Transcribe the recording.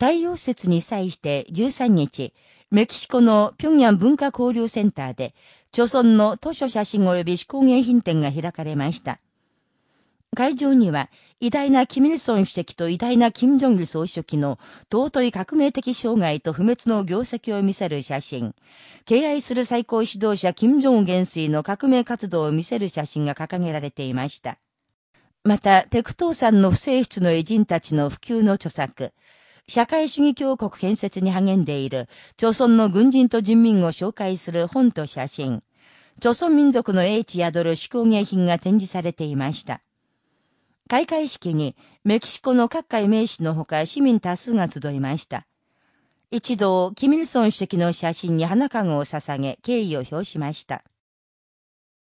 太陽節に際して13日、メキシコの平壌文化交流センターで、朝村の図書写真及び手工芸品展が開かれました。会場には、偉大なキミルソン主席と偉大なキム・ジョンル総書記の尊い革命的障害と不滅の業績を見せる写真、敬愛する最高指導者キム・ジョン元帥の革命活動を見せる写真が掲げられていました。また、ペクトーさんの不正室の偉人たちの普及の著作、社会主義強国建設に励んでいる、朝鮮の軍人と人民を紹介する本と写真、朝鮮民族の英知宿る手工芸品が展示されていました。開会式にメキシコの各界名士のほか市民多数が集いました。一同、キミルソン主席の写真に花籠を捧げ、敬意を表しました。